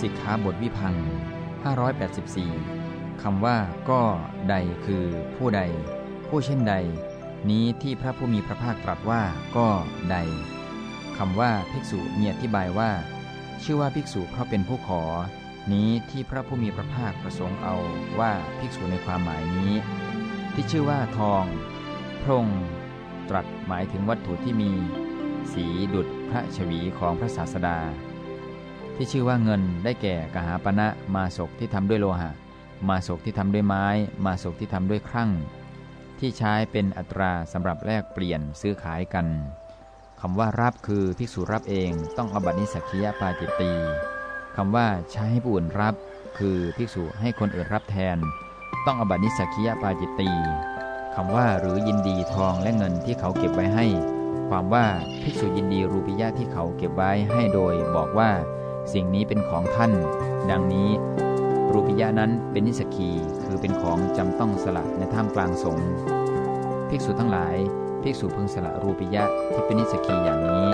สิกขาบทวิพัง584 คำว่าก็ใดคือผู้ใด ผู้เช่นใด นี้ที่พระผู้มีพระภาคตรัสว่าก็ใด คำว่าภิกษุมีอธิบายว่า ชื่อว่าภิกษุเพราะเป็นผู้ขอ นี้ที่พระผู้มีพระภาคประสงค์เอาว่าภิกษุในความหมายนี้ ที่ชื่อว่าทอง พรงตรัสหมายถึงวัตถุที่มี สีดุจพระชวีของพระศาสดา ที่ชื่อว่าเงินได้แก่กหาปณะมาศกที่ทำด้วยโลหะ มาศกที่ทำด้วยไม้ มาศกที่ทำด้วยครั่ง ที่ใช้เป็นอัตราสำหรับแลกเปลี่ยนซื้อขายกันคำว่ารับคือภิกษุรับเองต้องอบัตินิสักียปาจิตตีคำว่าใช้ให้ผู้อื่นรับ คือภิกษุให้คนอื่นรับแทน ต้องอบัตินิสักียปาจิตตีคำว่าหรือยินดีทองและเงินที่เขาเก็บไว้ให้ ความว่าภิกษุยินดีรูปิยะที่เขาเก็บไว้ให้โดยบอกว่า สิ่งนี้เป็นของท่าน ดังนี้ รูปิยะนั้นเป็นนิสกีคือเป็นของจำต้องสละในท่ามกลางสงฆ์ภิกษุทั้งหลายภิกษุพึงสละรูปิยะที่เป็นนิสกีอย่างนี้